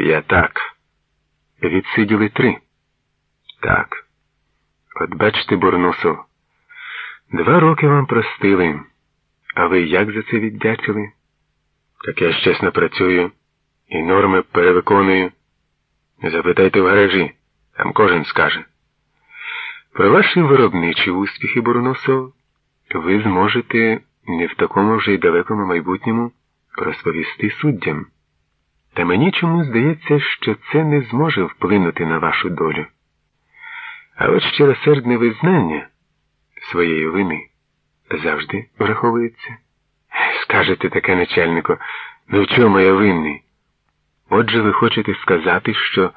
П'ятак. Відсиділи три. Так. От бачите, Бурнусов, два роки вам простили. А ви як за це віддячили? Так я чесно працюю і норми перевиконую. Запитайте в гаражі, там кожен скаже. Про ваші виробничі успіхи, Бурнусов, ви зможете не в такому вже й далекому майбутньому розповісти суддям. Та мені чому здається, що це не зможе вплинути на вашу долю. А от щиросердне визнання своєї вини завжди враховується. Скажете таке, начальнику, ну в чому я винний? Отже, ви хочете сказати, що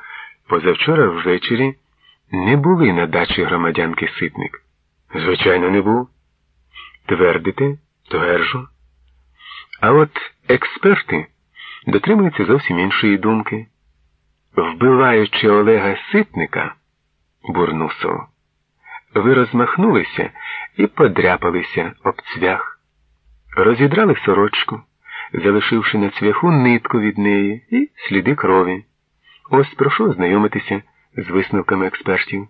позавчора ввечері не були на дачі громадянки Ситник? Звичайно, не був. Твердите, тверджу. А от експерти дотримуються зовсім іншої думки. Вбиваючи Олега Ситника, Бурнусов, ви розмахнулися і подряпалися об цвях, розідрали сорочку, залишивши на цвяху нитку від неї і сліди крові. Ось прошу ознайомитися з висновками експертів.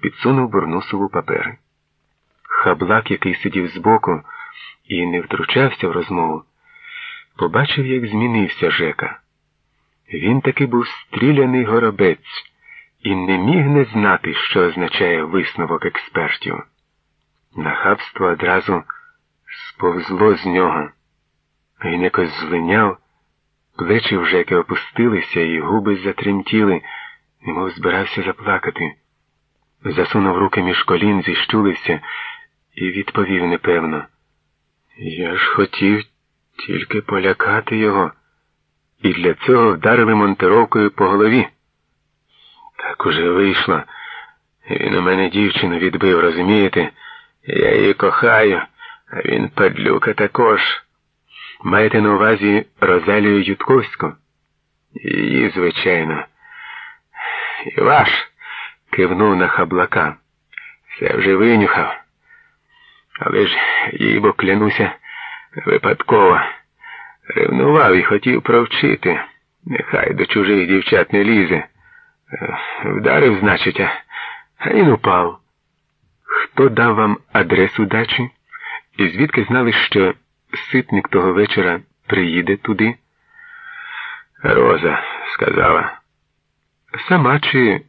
Підсунув Бурнусову папери. Хаблак, який сидів збоку і не втручався в розмову, побачив, як змінився Жека. Він таки був стріляний горобець і не міг не знати, що означає висновок експертів. Нахабство одразу сповзло з нього. Він якось злиняв, плечі в Жеки опустилися, і губи затремтіли, немов збирався заплакати. Засунув руки між колін, зіщулився і відповів непевно. Я ж хотів тільки полякати його, і для цього вдарили монтировкою по голові. Так уже вийшло. Він у мене дівчину відбив, розумієте? Я її кохаю, а він падлюка також. Маєте на увазі Розалію Ютковську? Її, звичайно. І ваш, кивнув на хаблака. Все вже винюхав. Але ж їй бо клянуся випадково. Ревнував і хотів провчити. Нехай до чужих дівчат не лізе. Вдарив, значить, а він упав. Хто дав вам адресу дачі? І звідки знали, що ситник того вечора приїде туди? Роза сказала. Сама чи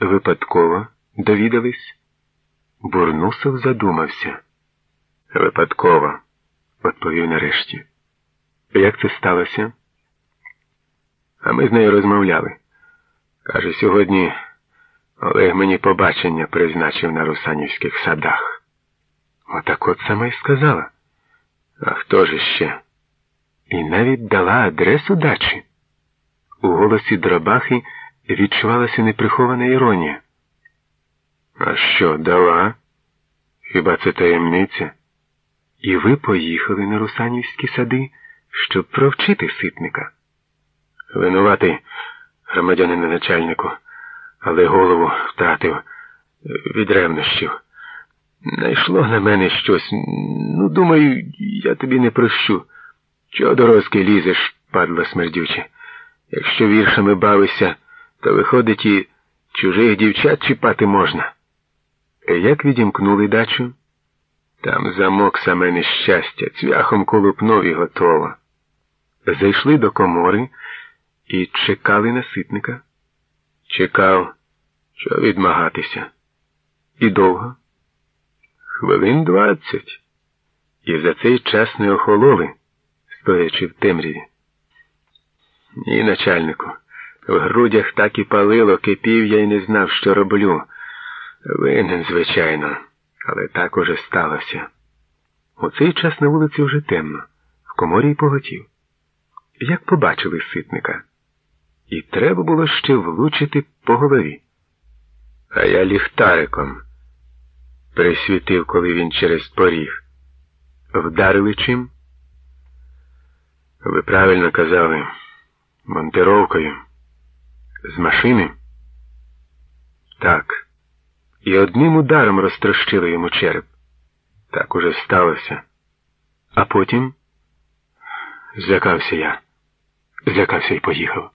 випадково довідались? Бурнусов задумався. Випадково, відповів нарешті. Як це сталося? А ми з нею розмовляли. Каже, сьогодні Олег мені побачення призначив на русанівських садах. Отак от сама й сказала. А хто ж ще? І навіть дала адресу дачі. У голосі Дробахи відчувалася неприхована іронія. А що, дала? Хіба це таємниця? І ви поїхали на русанівські сади, щоб провчити ситника. Винуватий громадянин начальнику, але голову втратив від ревнощів. Найшло на мене щось. Ну, думаю, я тобі не прощу. Чого до розки лізеш, падла смердюче. Якщо віршами бавишся, то виходить і чужих дівчат чіпати можна. Як відімкнули дачу? Там замок саме нещастя, цвяхом колупнув готово. Зайшли до комори і чекали на ситника. Чекав, що відмагатися. І довго? Хвилин двадцять. І за цей час не охололи, стоячи в темряві. Ні, начальнику, в грудях так і палило, кипів я й не знав, що роблю. Винен, звичайно, але так уже сталося. У цей час на вулиці вже темно, в коморі й поготів. Як побачили ситника, і треба було ще влучити по голові. А я ліхтариком присвітив, коли він через поріг. Вдарили чим? Ви правильно казали, монтировкою. З машини? Так. І одним ударом розтрощили йому череп. Так уже сталося. А потім злякався я. Злякався і поїхав.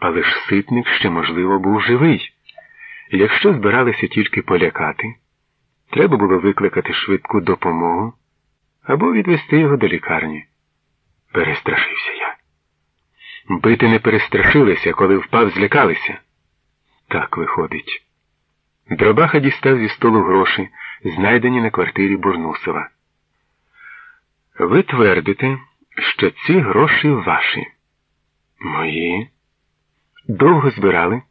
Але ж ситник ще, можливо, був живий. Якщо збиралися тільки полякати, треба було викликати швидку допомогу або відвести його до лікарні. Перестрашився я. Бити не перестрашилися, коли впав, злякалися. Так виходить. Дробаха дістав зі столу гроші, знайдені на квартирі Бурнусова. Ви твердите, що ці гроші ваші. Мої? Довго збирали?